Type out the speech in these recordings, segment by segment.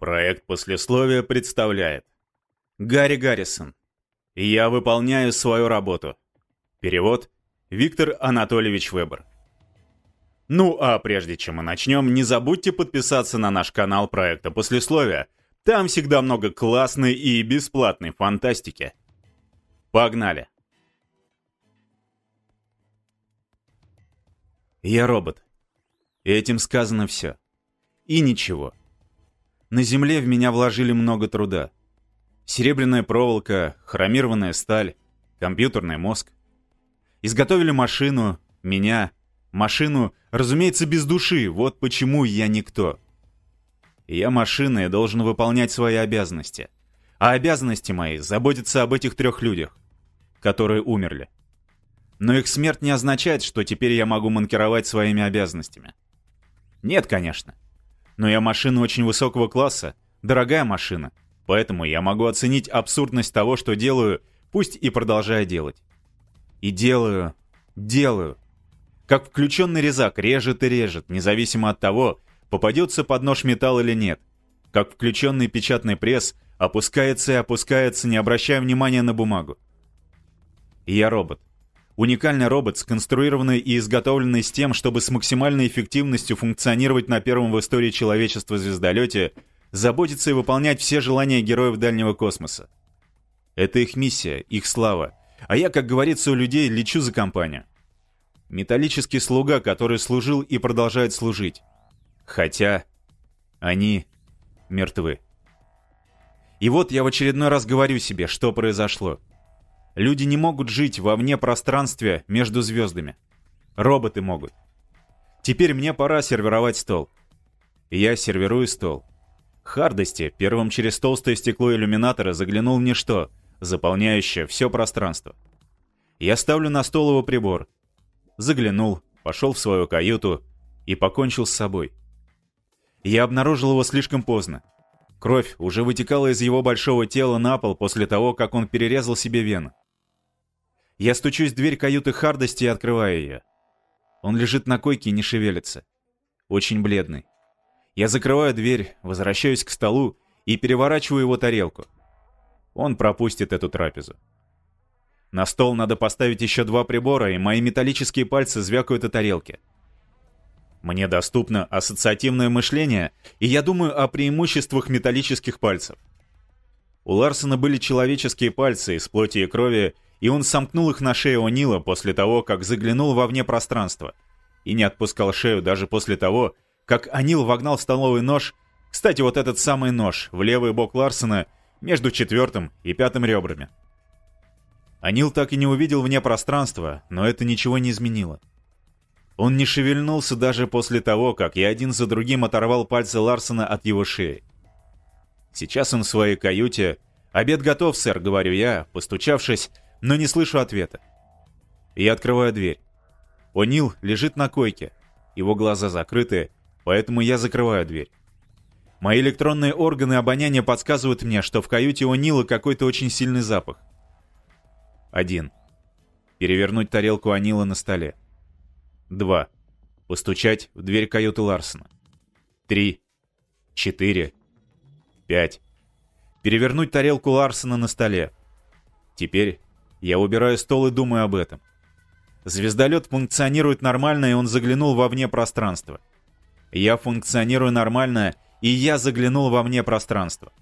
Проект послесловия представляет Гарри Гаррисон. Я выполняю свою работу. Перевод Виктор Анатольевич Вебер. Ну а прежде чем мы начнем, не забудьте подписаться на наш канал проекта послесловия. Там всегда много классной и бесплатной фантастики. Погнали! Я робот. Этим сказано все. И ничего. На Земле в меня вложили много труда. Серебряная проволока, хромированная сталь, компьютерный мозг. Изготовили машину, меня, машину, разумеется, без души, вот почему я никто. Я машина и должен выполнять свои обязанности. А обязанности мои — заботиться об этих трех людях, которые умерли. Но их смерть не означает, что теперь я могу манкировать своими обязанностями. Нет, конечно. Но я машина очень высокого класса, дорогая машина, поэтому я могу оценить абсурдность того, что делаю, пусть и продолжаю делать. И делаю, делаю. Как включенный резак режет и режет, независимо от того, попадется под нож металл или нет. Как включенный печатный пресс опускается и опускается, не обращая внимания на бумагу. И я робот. Уникальный робот, сконструированный и изготовленный с тем, чтобы с максимальной эффективностью функционировать на первом в истории человечества звездолете, заботиться и выполнять все желания героев дальнего космоса. Это их миссия, их слава. А я, как говорится у людей, лечу за компанию. Металлический слуга, который служил и продолжает служить. Хотя они мертвы. И вот я в очередной раз говорю себе, что произошло. Люди не могут жить во вне пространстве между звездами. Роботы могут. Теперь мне пора сервировать стол. Я сервирую стол. Хардости первым через толстое стекло иллюминатора заглянул в ничто, заполняющее все пространство. Я ставлю на стол его прибор. Заглянул, пошел в свою каюту и покончил с собой. Я обнаружил его слишком поздно. Кровь уже вытекала из его большого тела на пол после того, как он перерезал себе вену. Я стучусь в дверь каюты Хардости и открываю ее. Он лежит на койке и не шевелится. Очень бледный. Я закрываю дверь, возвращаюсь к столу и переворачиваю его тарелку. Он пропустит эту трапезу. На стол надо поставить еще два прибора, и мои металлические пальцы звякают о тарелке. Мне доступно ассоциативное мышление, и я думаю о преимуществах металлических пальцев. У Ларсона были человеческие пальцы из плоти и крови, и он сомкнул их на шее О'Нила после того, как заглянул вовне пространства, и не отпускал шею даже после того, как Анил вогнал столовый нож, кстати, вот этот самый нож, в левый бок Ларсона, между четвертым и пятым ребрами. Анил так и не увидел вне пространства, но это ничего не изменило. Он не шевельнулся даже после того, как я один за другим оторвал пальцы Ларсона от его шеи. Сейчас он в своей каюте. «Обед готов, сэр», — говорю я, постучавшись но не слышу ответа. Я открываю дверь. О'Нил лежит на койке. Его глаза закрыты, поэтому я закрываю дверь. Мои электронные органы обоняния подсказывают мне, что в каюте О'Нила какой-то очень сильный запах. Один. Перевернуть тарелку Анила на столе. Два. Постучать в дверь каюты Ларсона. Три. Четыре. Пять. Перевернуть тарелку Ларсона на столе. Теперь я убираю стол и думаю об этом. Звездолет функционирует нормально, и он заглянул во вне пространства. Я функционирую нормально, и я заглянул во вне пространства.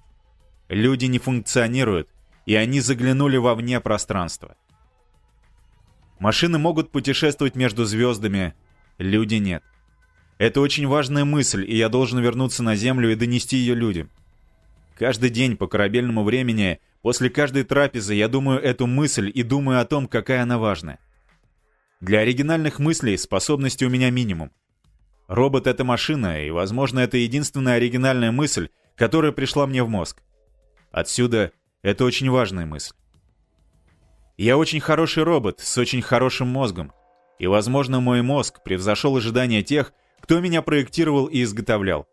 Люди не функционируют, и они заглянули во вне пространства. Машины могут путешествовать между звездами, люди нет. Это очень важная мысль, и я должен вернуться на Землю и донести ее людям. Каждый день по корабельному времени После каждой трапезы я думаю эту мысль и думаю о том, какая она важная. Для оригинальных мыслей способности у меня минимум. Робот — это машина, и, возможно, это единственная оригинальная мысль, которая пришла мне в мозг. Отсюда это очень важная мысль. Я очень хороший робот с очень хорошим мозгом, и, возможно, мой мозг превзошел ожидания тех, кто меня проектировал и изготовлял.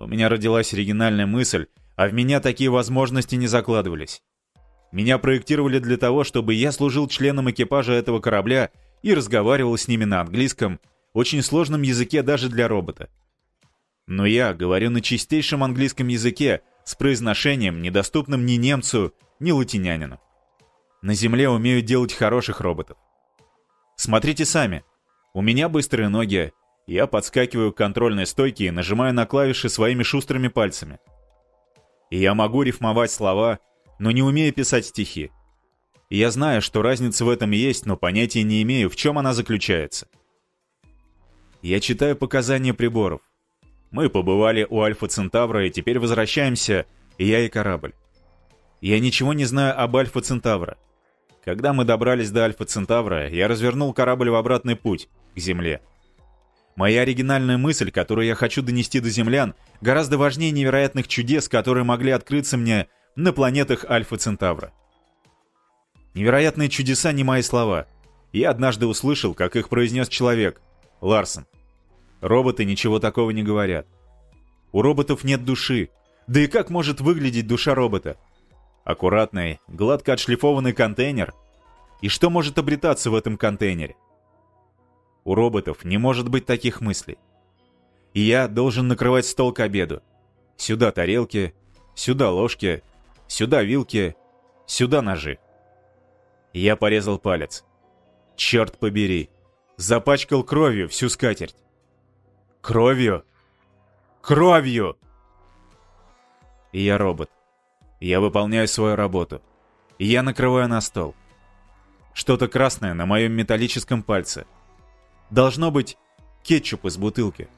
У меня родилась оригинальная мысль, а в меня такие возможности не закладывались. Меня проектировали для того, чтобы я служил членом экипажа этого корабля и разговаривал с ними на английском, очень сложном языке даже для робота. Но я говорю на чистейшем английском языке с произношением, недоступным ни немцу, ни латинянину. На Земле умеют делать хороших роботов. Смотрите сами. У меня быстрые ноги. Я подскакиваю к контрольной стойке и нажимаю на клавиши своими шустрыми пальцами. И я могу рифмовать слова, но не умею писать стихи. Я знаю, что разница в этом есть, но понятия не имею, в чем она заключается. Я читаю показания приборов. Мы побывали у Альфа Центавра и теперь возвращаемся, я и корабль. Я ничего не знаю об Альфа Центавра. Когда мы добрались до Альфа Центавра, я развернул корабль в обратный путь, к Земле. Моя оригинальная мысль, которую я хочу донести до землян, гораздо важнее невероятных чудес, которые могли открыться мне на планетах Альфа Центавра. Невероятные чудеса не мои слова. Я однажды услышал, как их произнес человек. Ларсон. Роботы ничего такого не говорят. У роботов нет души. Да и как может выглядеть душа робота? Аккуратный, гладко отшлифованный контейнер. И что может обретаться в этом контейнере? У роботов не может быть таких мыслей. Я должен накрывать стол к обеду. Сюда тарелки, сюда ложки, сюда вилки, сюда ножи. Я порезал палец. Черт побери. Запачкал кровью всю скатерть. Кровью? Кровью! Я робот. Я выполняю свою работу. Я накрываю на стол. Что-то красное на моем металлическом пальце. Должно быть кетчуп из бутылки.